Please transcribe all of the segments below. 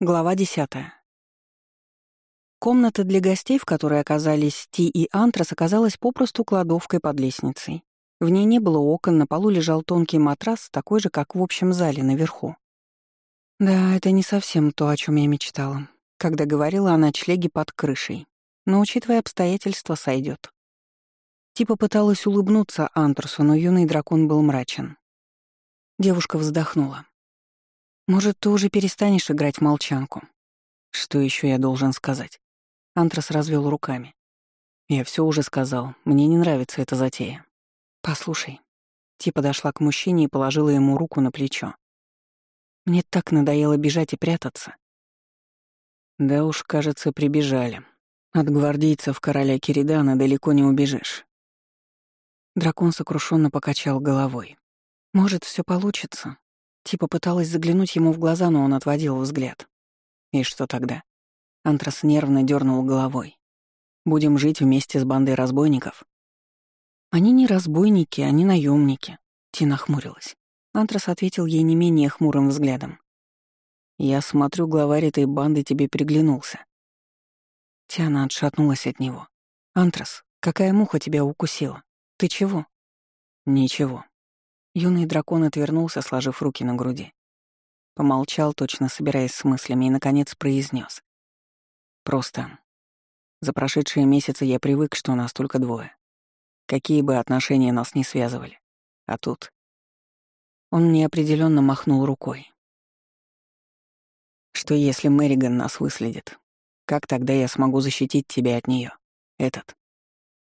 Глава десятая. Комната для гостей, в которой оказались Ти и Антрас, оказалась попросту кладовкой под лестницей. В ней не было окон, на полу лежал тонкий матрас, такой же, как в общем зале наверху. Да, это не совсем то, о чем я мечтала, когда говорила о ночлеге под крышей. Но, учитывая обстоятельства, сойдет. Типа пыталась улыбнуться Антрасу, но юный дракон был мрачен. Девушка вздохнула. Может, ты уже перестанешь играть в молчанку? Что еще я должен сказать? Антрас развел руками. Я все уже сказал. Мне не нравится эта затея. Послушай. Ти подошла к мужчине и положила ему руку на плечо. Мне так надоело бежать и прятаться. Да уж, кажется, прибежали. От гвардейцев короля Киридана далеко не убежишь. Дракон сокрушенно покачал головой. Может, все получится, Типа пыталась заглянуть ему в глаза, но он отводил взгляд. И что тогда? Антрас нервно дернул головой. Будем жить вместе с бандой разбойников? Они не разбойники, они наемники. Тина хмурилась. Антрас ответил ей не менее хмурым взглядом. «Я смотрю, главарь этой банды тебе приглянулся». Тиана отшатнулась от него. «Антрас, какая муха тебя укусила? Ты чего?» «Ничего. Юный дракон отвернулся, сложив руки на груди. Помолчал, точно собираясь с мыслями, и, наконец, произнес: «Просто. За прошедшие месяцы я привык, что нас только двое. Какие бы отношения нас не связывали. А тут...» Он неопределенно махнул рукой. «Что если Мэриган нас выследит? Как тогда я смогу защитить тебя от нее? Этот?»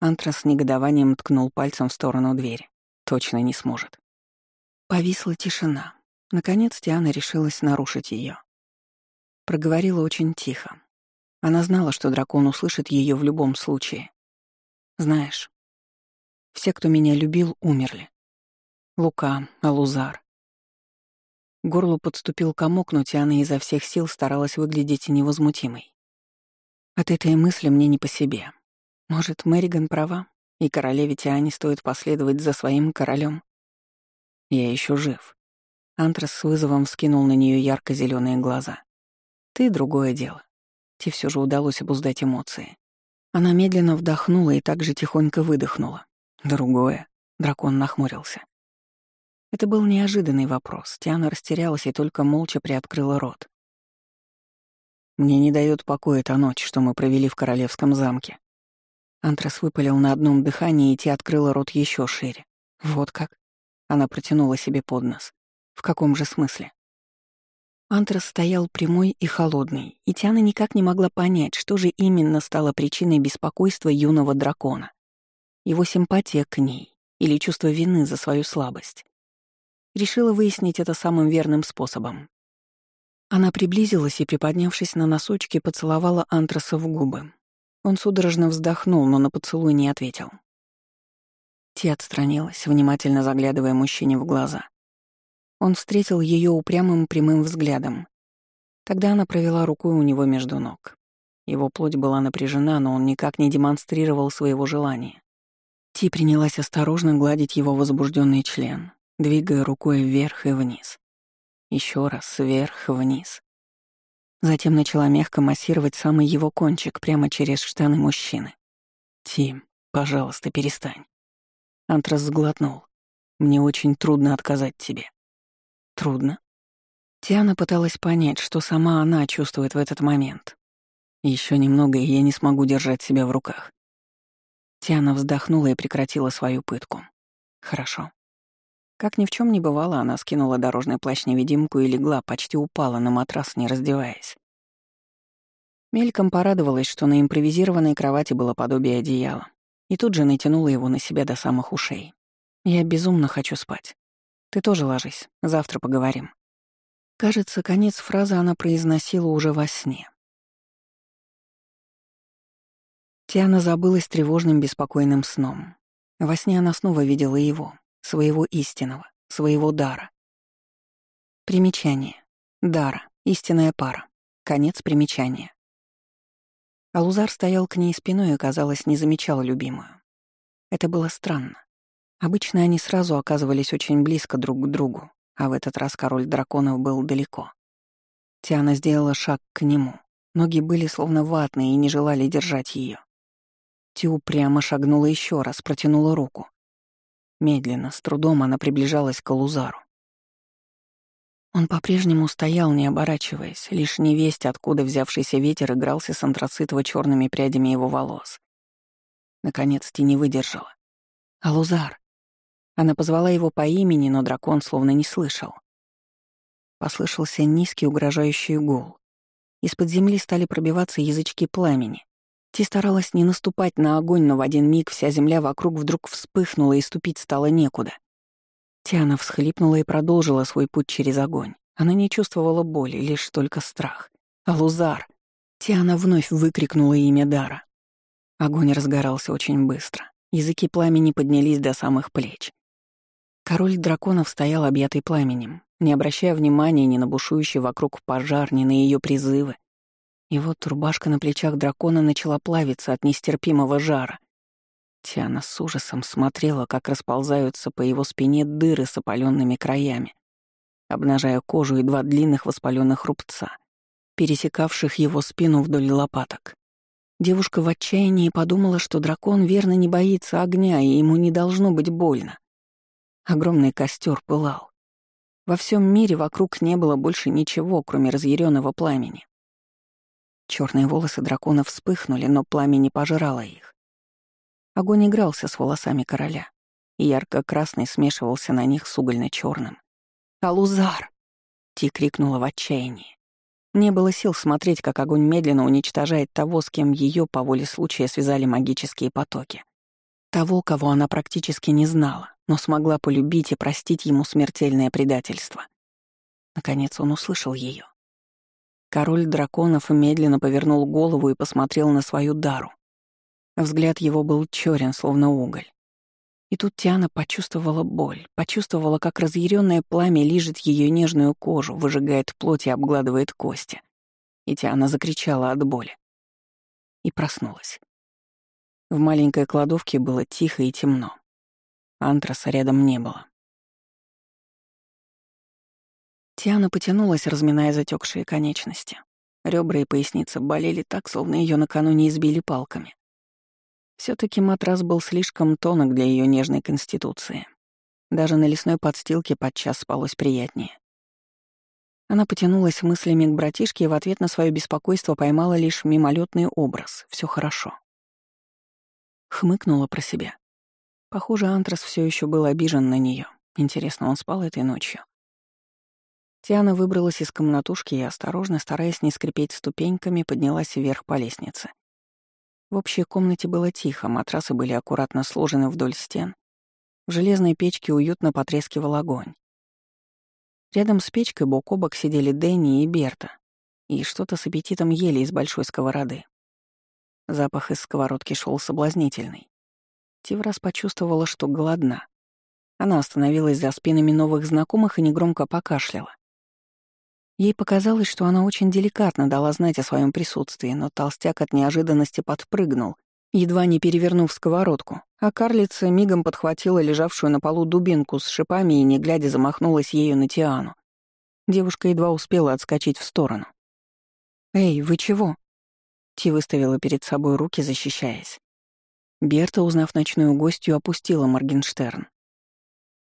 Антрас с негодованием ткнул пальцем в сторону двери. «Точно не сможет. Повисла тишина. Наконец Диана решилась нарушить ее. Проговорила очень тихо. Она знала, что дракон услышит ее в любом случае. «Знаешь, все, кто меня любил, умерли. Лука, Алузар. Горлу подступил комок, но Тиана изо всех сил старалась выглядеть невозмутимой. От этой мысли мне не по себе. Может, Мэриган права, и королеве Тиане стоит последовать за своим королем? Я еще жив. Антрас с вызовом вскинул на нее ярко зеленые глаза. Ты другое дело. Тебе все же удалось обуздать эмоции. Она медленно вдохнула и также тихонько выдохнула. Другое. Дракон нахмурился. Это был неожиданный вопрос. Тиана растерялась и только молча приоткрыла рот. «Мне не дает покоя та ночь, что мы провели в королевском замке». Антрас выпалил на одном дыхании, и Ти открыла рот еще шире. «Вот как?» Она протянула себе под нос. В каком же смысле? Антрас стоял прямой и холодный, и Тиана никак не могла понять, что же именно стало причиной беспокойства юного дракона. Его симпатия к ней или чувство вины за свою слабость. Решила выяснить это самым верным способом. Она приблизилась и, приподнявшись на носочки, поцеловала Антраса в губы. Он судорожно вздохнул, но на поцелуй не ответил. Ти отстранилась, внимательно заглядывая мужчине в глаза. Он встретил ее упрямым прямым взглядом. Тогда она провела рукой у него между ног. Его плоть была напряжена, но он никак не демонстрировал своего желания. Ти принялась осторожно гладить его возбужденный член, двигая рукой вверх и вниз. Еще раз вверх и вниз. Затем начала мягко массировать самый его кончик прямо через штаны мужчины. «Тим, пожалуйста, перестань». Антрас сглотнул. «Мне очень трудно отказать тебе». «Трудно?» Тиана пыталась понять, что сама она чувствует в этот момент. Еще немного, и я не смогу держать себя в руках. Тиана вздохнула и прекратила свою пытку. «Хорошо». Как ни в чем не бывало, она скинула дорожный плащ-невидимку и легла, почти упала на матрас, не раздеваясь. Мельком порадовалась, что на импровизированной кровати было подобие одеяла и тут же натянула его на себя до самых ушей. «Я безумно хочу спать. Ты тоже ложись, завтра поговорим». Кажется, конец фразы она произносила уже во сне. Тиана забылась тревожным беспокойным сном. Во сне она снова видела его, своего истинного, своего дара. Примечание. Дара. Истинная пара. Конец примечания. Алузар стоял к ней спиной и, казалось, не замечал любимую. Это было странно. Обычно они сразу оказывались очень близко друг к другу, а в этот раз король драконов был далеко. Тиана сделала шаг к нему. Ноги были словно ватные и не желали держать ее. Тю прямо шагнула еще раз, протянула руку. Медленно, с трудом она приближалась к Алузару. Он по-прежнему стоял, не оборачиваясь, лишь невесть, откуда взявшийся ветер игрался с антрацитово-черными прядями его волос. Наконец Ти не выдержала. «Алузар!» Она позвала его по имени, но дракон словно не слышал. Послышался низкий угрожающий гул. Из-под земли стали пробиваться язычки пламени. Ти старалась не наступать на огонь, но в один миг вся земля вокруг вдруг вспыхнула и ступить стало некуда. Тиана всхлипнула и продолжила свой путь через огонь. Она не чувствовала боли, лишь только страх. «Алузар!» Тиана вновь выкрикнула имя Дара. Огонь разгорался очень быстро. Языки пламени поднялись до самых плеч. Король драконов стоял объятый пламенем, не обращая внимания ни на бушующий вокруг пожар, ни на ее призывы. И вот рубашка на плечах дракона начала плавиться от нестерпимого жара. Тиана с ужасом смотрела, как расползаются по его спине дыры с опаленными краями, обнажая кожу и два длинных воспаленных рубца, пересекавших его спину вдоль лопаток. Девушка в отчаянии подумала, что дракон верно не боится огня, и ему не должно быть больно. Огромный костер пылал. Во всем мире вокруг не было больше ничего, кроме разъяренного пламени. Черные волосы дракона вспыхнули, но пламя не пожирало их. Огонь игрался с волосами короля, ярко-красный смешивался на них с угольно-черным. «Алузар!» — Ти крикнула в отчаянии. Не было сил смотреть, как огонь медленно уничтожает того, с кем ее по воле случая связали магические потоки. Того, кого она практически не знала, но смогла полюбить и простить ему смертельное предательство. Наконец он услышал ее. Король драконов медленно повернул голову и посмотрел на свою дару. Взгляд его был черен, словно уголь. И тут Тиана почувствовала боль, почувствовала, как разъяренное пламя лижет ее нежную кожу, выжигает плоть и обгладывает кости. И Тиана закричала от боли. И проснулась. В маленькой кладовке было тихо и темно. Антраса рядом не было. Тиана потянулась, разминая затекшие конечности. Ребра и поясница болели так, словно ее накануне избили палками. Все таки матрас был слишком тонок для ее нежной конституции. Даже на лесной подстилке подчас спалось приятнее. Она потянулась мыслями к братишке и в ответ на свое беспокойство поймала лишь мимолетный образ. Все хорошо. Хмыкнула про себя. Похоже, Антрас все еще был обижен на нее. Интересно, он спал этой ночью? Тиана выбралась из комнатушки и, осторожно, стараясь не скрипеть ступеньками, поднялась вверх по лестнице. В общей комнате было тихо, матрасы были аккуратно сложены вдоль стен. В железной печке уютно потрескивал огонь. Рядом с печкой бок о бок сидели Дэнни и Берта, и что-то с аппетитом ели из большой сковороды. Запах из сковородки шел соблазнительный. Тиврас почувствовала, что голодна. Она остановилась за спинами новых знакомых и негромко покашляла. Ей показалось, что она очень деликатно дала знать о своем присутствии, но толстяк от неожиданности подпрыгнул, едва не перевернув сковородку, а карлица мигом подхватила лежавшую на полу дубинку с шипами и, не глядя, замахнулась ею на Тиану. Девушка едва успела отскочить в сторону. «Эй, вы чего?» Ти выставила перед собой руки, защищаясь. Берта, узнав ночную гостью, опустила Моргенштерн.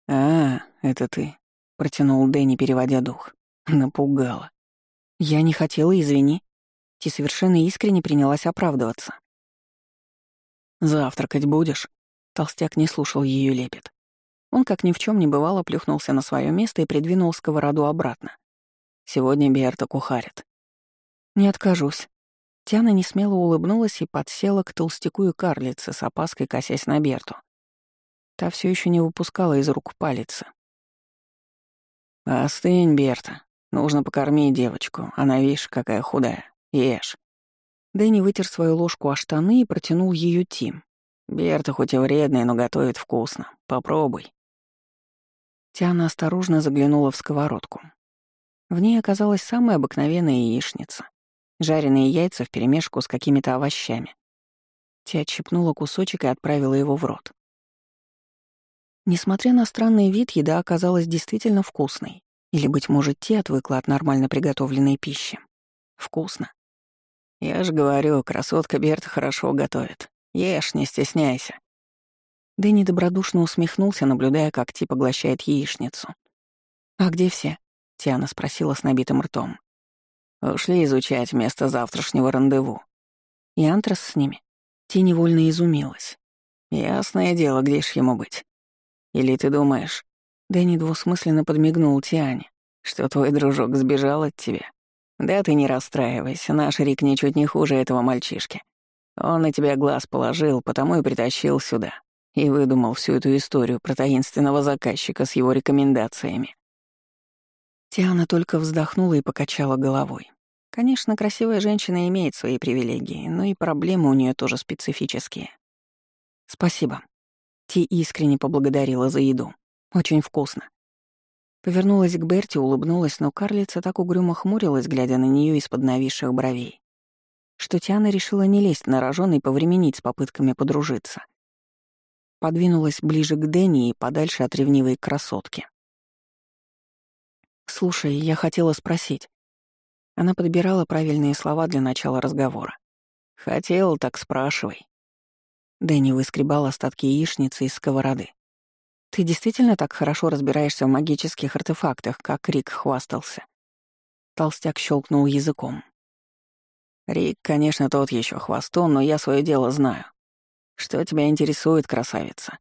«А, это ты», — протянул Дэнни, переводя дух. Напугала. «Я не хотела, извини». Ти совершенно искренне принялась оправдываться. «Завтракать будешь?» Толстяк не слушал ее лепет. Он, как ни в чем не бывало, плюхнулся на свое место и придвинул сковороду обратно. «Сегодня Берта кухарит». «Не откажусь», Тиана несмело улыбнулась и подсела к толстяку и карлице, с опаской косясь на Берту. Та все еще не выпускала из рук палицы. «Остынь, Берта. Нужно покормить девочку. Она, видишь, какая худая. Ешь». Дэнни вытер свою ложку о штаны и протянул ее Тим. «Берта хоть и вредная, но готовит вкусно. Попробуй». Тиана осторожно заглянула в сковородку. В ней оказалась самая обыкновенная яичница. Жареные яйца вперемешку с какими-то овощами. Ти отщипнула кусочек и отправила его в рот. Несмотря на странный вид, еда оказалась действительно вкусной. Или, быть может, Ти отвыкла от нормально приготовленной пищи. Вкусно. Я же говорю, красотка Берта хорошо готовит. Ешь, не стесняйся. Дэнни добродушно усмехнулся, наблюдая, как Ти поглощает яичницу. «А где все?» — Тиана спросила с набитым ртом. «Ушли изучать место завтрашнего рандеву». «И Антрас с ними?» Ти невольно изумилась. «Ясное дело, где ж ему быть? Или ты думаешь...» Дэнни двусмысленно подмигнул Тиане. «Что твой дружок сбежал от тебя? Да ты не расстраивайся, наш Рик ничуть не хуже этого мальчишки. Он на тебя глаз положил, потому и притащил сюда. И выдумал всю эту историю про таинственного заказчика с его рекомендациями. Тиана только вздохнула и покачала головой. Конечно, красивая женщина имеет свои привилегии, но и проблемы у нее тоже специфические. «Спасибо». Ти искренне поблагодарила за еду. «Очень вкусно». Повернулась к Берти, улыбнулась, но карлица так угрюмо хмурилась, глядя на нее из-под нависших бровей, что Тиана решила не лезть на рожон и повременить с попытками подружиться. Подвинулась ближе к Дэнни и подальше от ревнивой красотки. «Слушай, я хотела спросить». Она подбирала правильные слова для начала разговора. «Хотел, так спрашивай». Дэнни выскребал остатки яичницы из сковороды. «Ты действительно так хорошо разбираешься в магических артефактах, как Рик хвастался?» Толстяк щелкнул языком. «Рик, конечно, тот еще хвостун, но я свое дело знаю. Что тебя интересует, красавица?»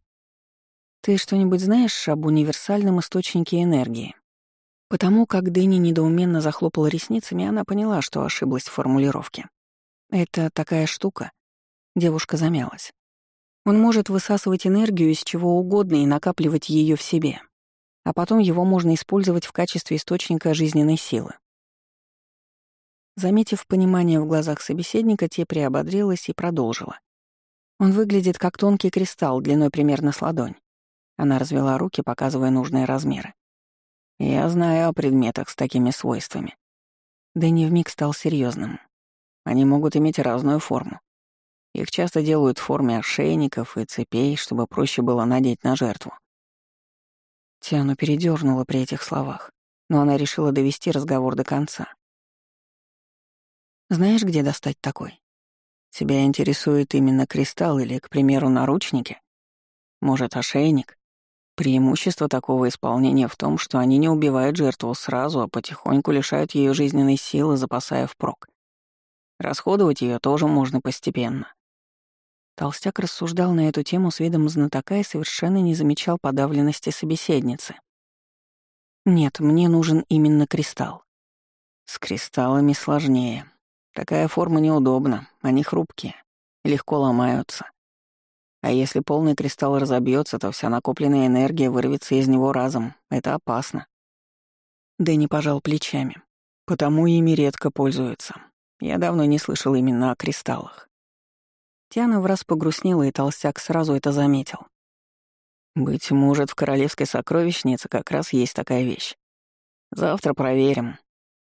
«Ты что-нибудь знаешь об универсальном источнике энергии?» Потому как Дэнни недоуменно захлопала ресницами, она поняла, что ошиблась в формулировке. «Это такая штука». Девушка замялась. Он может высасывать энергию из чего угодно и накапливать ее в себе. А потом его можно использовать в качестве источника жизненной силы. Заметив понимание в глазах собеседника, те приободрилась и продолжила. Он выглядит как тонкий кристалл длиной примерно с ладонь. Она развела руки, показывая нужные размеры. Я знаю о предметах с такими свойствами. Дэнни вмиг стал серьезным. Они могут иметь разную форму. Их часто делают в форме ошейников и цепей, чтобы проще было надеть на жертву. Тиану передернула при этих словах, но она решила довести разговор до конца. «Знаешь, где достать такой? Тебя интересует именно кристалл или, к примеру, наручники? Может, ошейник? Преимущество такого исполнения в том, что они не убивают жертву сразу, а потихоньку лишают ее жизненной силы, запасая впрок. Расходовать ее тоже можно постепенно. Толстяк рассуждал на эту тему с видом знатока и совершенно не замечал подавленности собеседницы. «Нет, мне нужен именно кристалл». «С кристаллами сложнее. Такая форма неудобна, они хрупкие, легко ломаются. А если полный кристалл разобьется, то вся накопленная энергия вырвется из него разом. Это опасно. Дэнни пожал плечами. Потому ими редко пользуются. Я давно не слышал именно о кристаллах. Тиана враз погрустнела, и толстяк сразу это заметил. «Быть может, в королевской сокровищнице как раз есть такая вещь. Завтра проверим».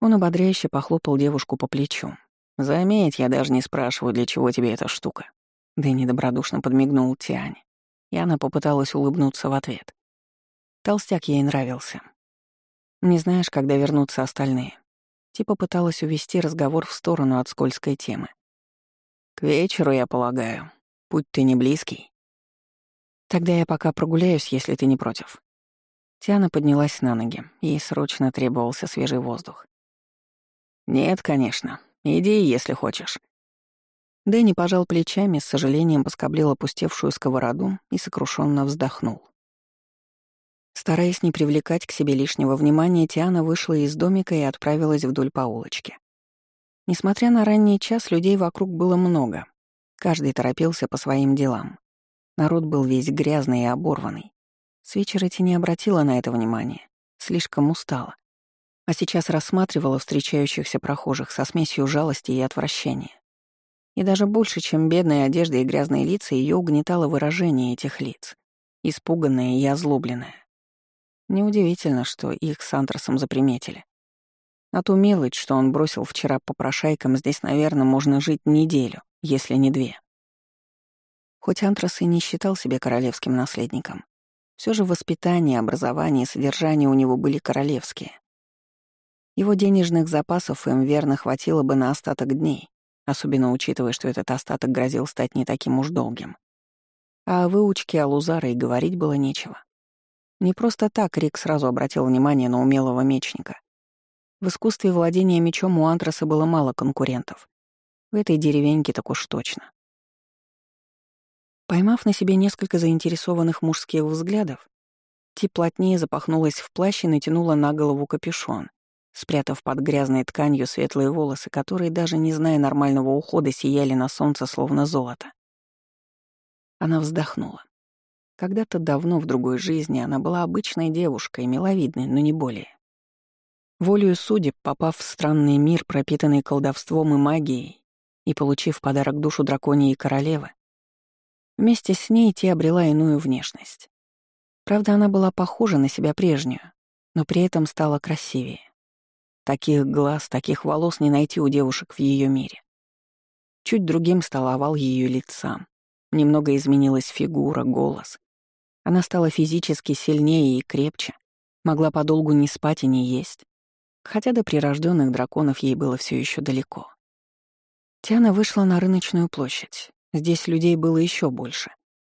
Он ободряюще похлопал девушку по плечу. «Заметь, я даже не спрашиваю, для чего тебе эта штука. Дэнни добродушно подмигнул Тиане, и она попыталась улыбнуться в ответ. Толстяк ей нравился. «Не знаешь, когда вернутся остальные?» Типа пыталась увести разговор в сторону от скользкой темы. «К вечеру, я полагаю. Путь ты не близкий». «Тогда я пока прогуляюсь, если ты не против». Тиана поднялась на ноги. Ей срочно требовался свежий воздух. «Нет, конечно. Иди, если хочешь. Дэнни пожал плечами, с сожалением поскоблил опустевшую сковороду и сокрушенно вздохнул. Стараясь не привлекать к себе лишнего внимания, Тиана вышла из домика и отправилась вдоль по улочке. Несмотря на ранний час, людей вокруг было много. Каждый торопился по своим делам. Народ был весь грязный и оборванный. С вечера не обратила на это внимания. Слишком устала. А сейчас рассматривала встречающихся прохожих со смесью жалости и отвращения. И даже больше, чем бедная одежда и грязные лица, ее угнетало выражение этих лиц, испуганное и озлобленное. Неудивительно, что их с Антрасом заприметили. А ту мелочь, что он бросил вчера по прошайкам, здесь, наверное, можно жить неделю, если не две. Хоть Антрас и не считал себя королевским наследником, все же воспитание, образование и содержание у него были королевские. Его денежных запасов им верно хватило бы на остаток дней, особенно учитывая, что этот остаток грозил стать не таким уж долгим. А о выучке Алузара и говорить было нечего. Не просто так Рик сразу обратил внимание на умелого мечника. В искусстве владения мечом у Антраса было мало конкурентов. В этой деревеньке так уж точно. Поймав на себе несколько заинтересованных мужских взглядов, Ти плотнее запахнулась в плащ и натянула на голову капюшон, спрятав под грязной тканью светлые волосы, которые, даже не зная нормального ухода, сияли на солнце словно золото. Она вздохнула. Когда-то давно в другой жизни она была обычной девушкой, миловидной, но не более. Волею судеб, попав в странный мир, пропитанный колдовством и магией, и получив подарок душу драконии королевы, вместе с ней Ти обрела иную внешность. Правда, она была похожа на себя прежнюю, но при этом стала красивее. Таких глаз, таких волос не найти у девушек в ее мире. Чуть другим стал овал ее лица. Немного изменилась фигура, голос. Она стала физически сильнее и крепче, могла подолгу не спать и не есть, хотя до прирожденных драконов ей было все еще далеко. Тиана вышла на рыночную площадь. Здесь людей было еще больше,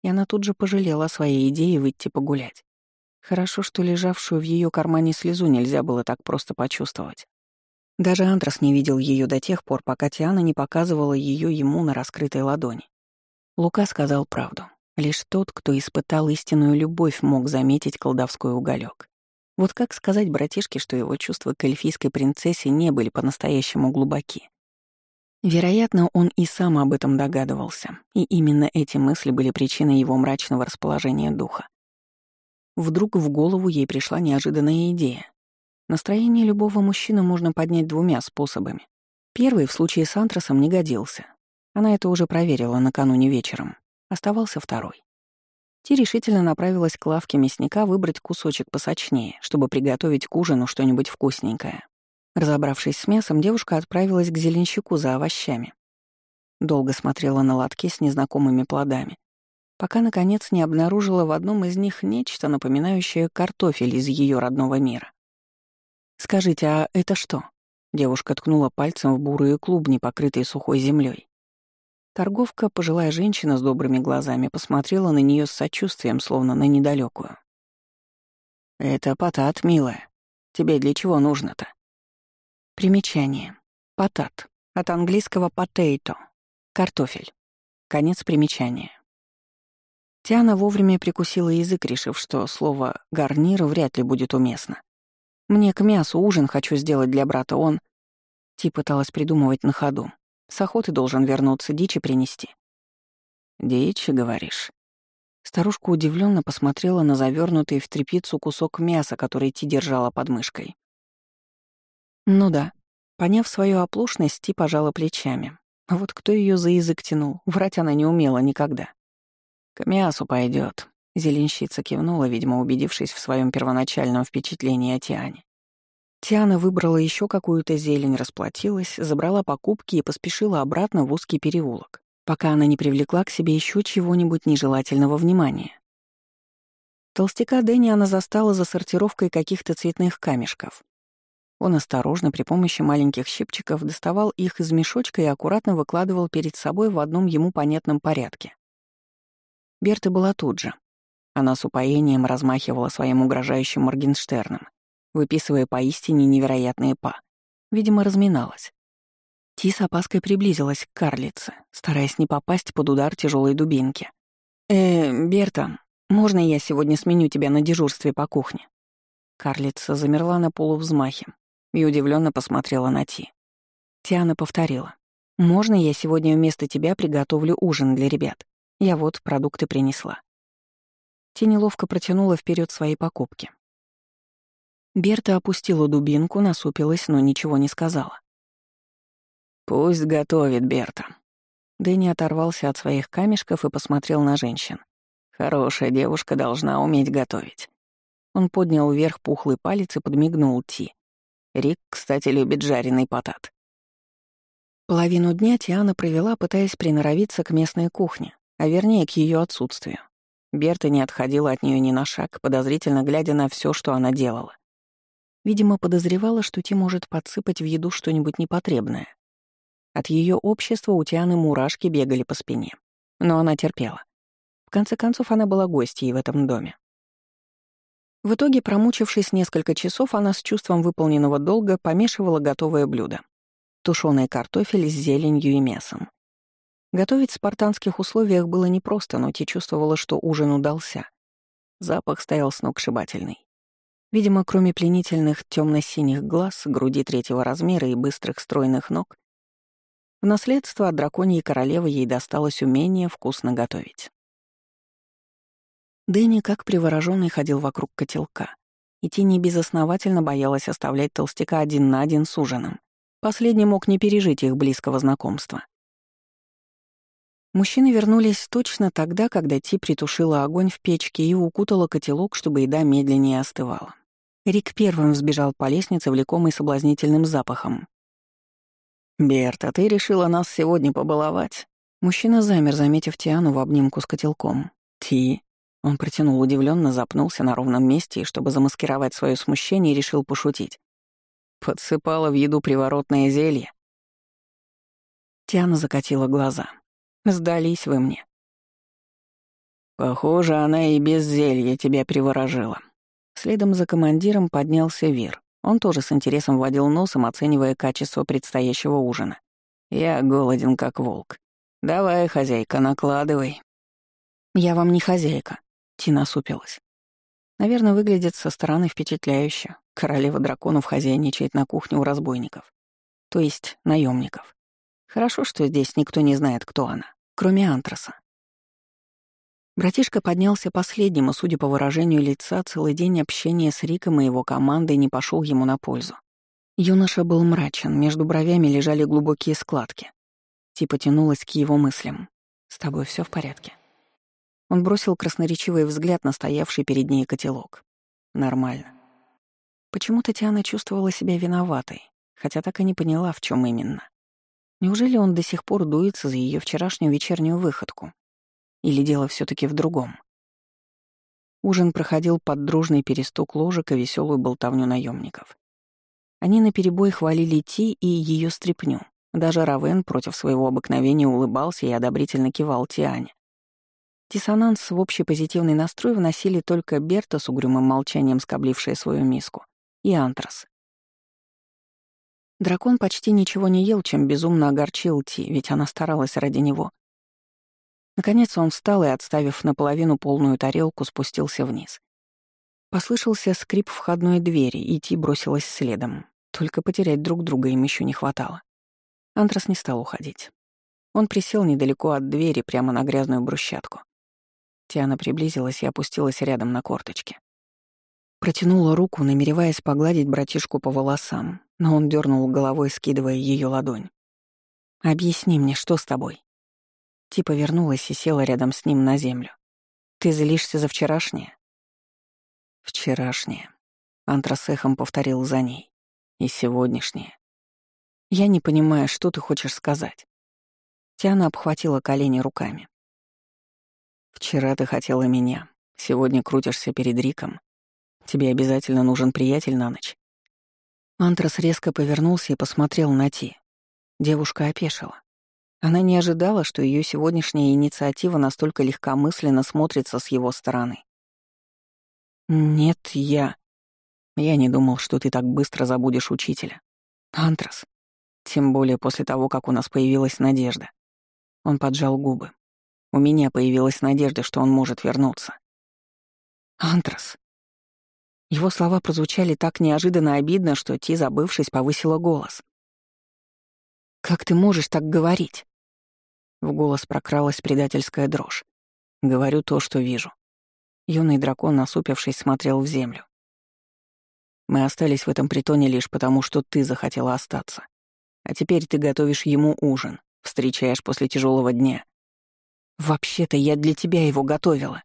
и она тут же пожалела о своей идее выйти погулять. Хорошо, что лежавшую в ее кармане слезу нельзя было так просто почувствовать. Даже Антрас не видел ее до тех пор, пока Тиана не показывала ее ему на раскрытой ладони. Лука сказал правду. Лишь тот, кто испытал истинную любовь, мог заметить колдовской уголек. Вот как сказать братишке, что его чувства к эльфийской принцессе не были по-настоящему глубоки? Вероятно, он и сам об этом догадывался, и именно эти мысли были причиной его мрачного расположения духа. Вдруг в голову ей пришла неожиданная идея. Настроение любого мужчины можно поднять двумя способами. Первый в случае с Антрасом не годился. Она это уже проверила накануне вечером. Оставался второй. Ти решительно направилась к лавке мясника выбрать кусочек посочнее, чтобы приготовить к ужину что-нибудь вкусненькое. Разобравшись с мясом, девушка отправилась к зеленщику за овощами. Долго смотрела на лотки с незнакомыми плодами, пока, наконец, не обнаружила в одном из них нечто, напоминающее картофель из ее родного мира. «Скажите, а это что?» Девушка ткнула пальцем в бурые клубни, покрытые сухой землей. Торговка, пожилая женщина с добрыми глазами, посмотрела на нее с сочувствием, словно на недалекую. «Это потат, милая. Тебе для чего нужно-то?» Примечание. Потат. От английского potato. Картофель. Конец примечания. Тиана вовремя прикусила язык, решив, что слово «гарнир» вряд ли будет уместно. «Мне к мясу ужин хочу сделать для брата, он...» Ти пыталась придумывать на ходу. С охоты должен вернуться, дичи принести. «Дичи, говоришь?» Старушка удивленно посмотрела на завернутый в тряпицу кусок мяса, который Ти держала под мышкой. Ну да. Поняв свою оплошность, Ти пожала плечами. А вот кто ее за язык тянул, врать она не умела никогда. «К мясу пойдет. зеленщица кивнула, видимо, убедившись в своем первоначальном впечатлении о Тиане. Тиана выбрала еще какую-то зелень, расплатилась, забрала покупки и поспешила обратно в узкий переулок, пока она не привлекла к себе еще чего-нибудь нежелательного внимания. Толстяка Дэнни она застала за сортировкой каких-то цветных камешков. Он осторожно при помощи маленьких щипчиков доставал их из мешочка и аккуратно выкладывал перед собой в одном ему понятном порядке. Берта была тут же. Она с упоением размахивала своим угрожающим Моргенштерном, выписывая поистине невероятные па. Видимо, разминалась. Ти с опаской приблизилась к карлице, стараясь не попасть под удар тяжелой дубинки. «Э, Берта, можно я сегодня сменю тебя на дежурстве по кухне?» Карлица замерла на полувзмахе и удивленно посмотрела на Ти. Тиана повторила. «Можно я сегодня вместо тебя приготовлю ужин для ребят? Я вот продукты принесла». Ти неловко протянула вперед свои покупки. Берта опустила дубинку, насупилась, но ничего не сказала. «Пусть готовит Берта». Дэнни оторвался от своих камешков и посмотрел на женщин. «Хорошая девушка должна уметь готовить». Он поднял вверх пухлый палец и подмигнул Ти. Рик, кстати, любит жареный потат. Половину дня Тиана провела, пытаясь приноровиться к местной кухне, а вернее к ее отсутствию. Берта не отходила от нее ни на шаг, подозрительно глядя на все, что она делала. Видимо, подозревала, что Ти может подсыпать в еду что-нибудь непотребное. От ее общества у Тианы мурашки бегали по спине. Но она терпела. В конце концов, она была гостьей в этом доме. В итоге, промучившись несколько часов, она с чувством выполненного долга помешивала готовое блюдо. Тушёный картофель с зеленью и мясом. Готовить в спартанских условиях было непросто, но Ти чувствовала, что ужин удался. Запах стоял сногсшибательный. Видимо, кроме пленительных темно-синих глаз, груди третьего размера и быстрых стройных ног, в наследство от драконьей королевы ей досталось умение вкусно готовить. Дэнни, как привороженный, ходил вокруг котелка. И Тини безосновательно боялась оставлять толстяка один на один с ужином. Последний мог не пережить их близкого знакомства. Мужчины вернулись точно тогда, когда Ти притушила огонь в печке и укутала котелок, чтобы еда медленнее остывала. Рик первым взбежал по лестнице, влекомый соблазнительным запахом. «Берта, ты решила нас сегодня побаловать?» Мужчина замер, заметив Тиану в обнимку с котелком. «Ти?» Он протянул удивленно, запнулся на ровном месте и, чтобы замаскировать свое смущение, решил пошутить. Подсыпала в еду приворотное зелье. Тиана закатила глаза. «Сдались вы мне». «Похоже, она и без зелья тебя приворожила». Следом за командиром поднялся Вир. Он тоже с интересом водил носом, оценивая качество предстоящего ужина. «Я голоден, как волк. Давай, хозяйка, накладывай». «Я вам не хозяйка», Тина супилась. Наверное, выглядит со стороны впечатляюще. Королева драконов хозяйничает на кухне у разбойников. То есть наемников. Хорошо, что здесь никто не знает, кто она, кроме Антраса. Братишка поднялся последним, и, судя по выражению лица, целый день общения с Риком и его командой не пошел ему на пользу. Юноша был мрачен, между бровями лежали глубокие складки. Типа тянулась к его мыслям. «С тобой все в порядке?» Он бросил красноречивый взгляд на стоявший перед ней котелок. Нормально. Почему-то Тиана чувствовала себя виноватой, хотя так и не поняла, в чем именно. Неужели он до сих пор дуется за ее вчерашнюю вечернюю выходку? Или дело все таки в другом? Ужин проходил под дружный перестук ложек и веселую болтовню наемников. Они наперебой хвалили Ти и ее стряпню. Даже Равен против своего обыкновения улыбался и одобрительно кивал Тиане. Диссонанс в общий позитивный настрой вносили только Берта с угрюмым молчанием скоблившая свою миску, и Антрас. Дракон почти ничего не ел, чем безумно огорчил Ти, ведь она старалась ради него. Наконец он встал и, отставив наполовину полную тарелку, спустился вниз. Послышался скрип входной двери, и Ти бросилась следом. Только потерять друг друга им еще не хватало. Антрас не стал уходить. Он присел недалеко от двери, прямо на грязную брусчатку. Тиана приблизилась и опустилась рядом на корточки. Протянула руку, намереваясь погладить братишку по волосам, но он дернул головой, скидывая ее ладонь. «Объясни мне, что с тобой?» Типа вернулась и села рядом с ним на землю. «Ты злишься за вчерашнее?» «Вчерашнее», — антрасехом повторил за ней. «И сегодняшнее». «Я не понимаю, что ты хочешь сказать». Тиана обхватила колени руками. Вчера ты хотела меня, сегодня крутишься перед Риком. Тебе обязательно нужен приятель на ночь. Антрас резко повернулся и посмотрел на Ти. Девушка опешила. Она не ожидала, что ее сегодняшняя инициатива настолько легкомысленно смотрится с его стороны. «Нет, я...» «Я не думал, что ты так быстро забудешь учителя. Антрас. Тем более после того, как у нас появилась надежда». Он поджал губы. У меня появилась надежда, что он может вернуться. Антрас. Его слова прозвучали так неожиданно обидно, что Ти, забывшись, повысила голос. «Как ты можешь так говорить?» В голос прокралась предательская дрожь. Говорю то, что вижу. Юный дракон, насупившись, смотрел в землю. Мы остались в этом притоне лишь потому, что ты захотела остаться. А теперь ты готовишь ему ужин, встречаешь после тяжелого дня, «Вообще-то я для тебя его готовила».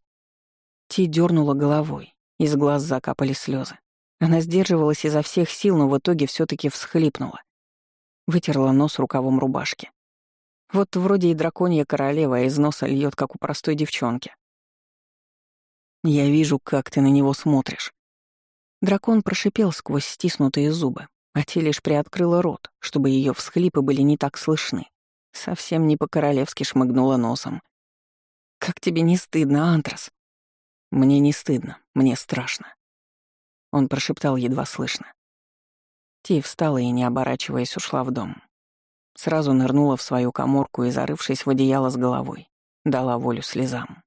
Ти дернула головой, из глаз закапали слезы. Она сдерживалась изо всех сил, но в итоге все таки всхлипнула. Вытерла нос рукавом рубашки. Вот вроде и драконья королева, а из носа льет, как у простой девчонки. Я вижу, как ты на него смотришь. Дракон прошипел сквозь стиснутые зубы, а Ти лишь приоткрыла рот, чтобы ее всхлипы были не так слышны. Совсем не по-королевски шмыгнула носом. «Как тебе не стыдно, Антрас?» «Мне не стыдно, мне страшно». Он прошептал едва слышно. Ти встала и, не оборачиваясь, ушла в дом. Сразу нырнула в свою коморку и, зарывшись в одеяло с головой, дала волю слезам.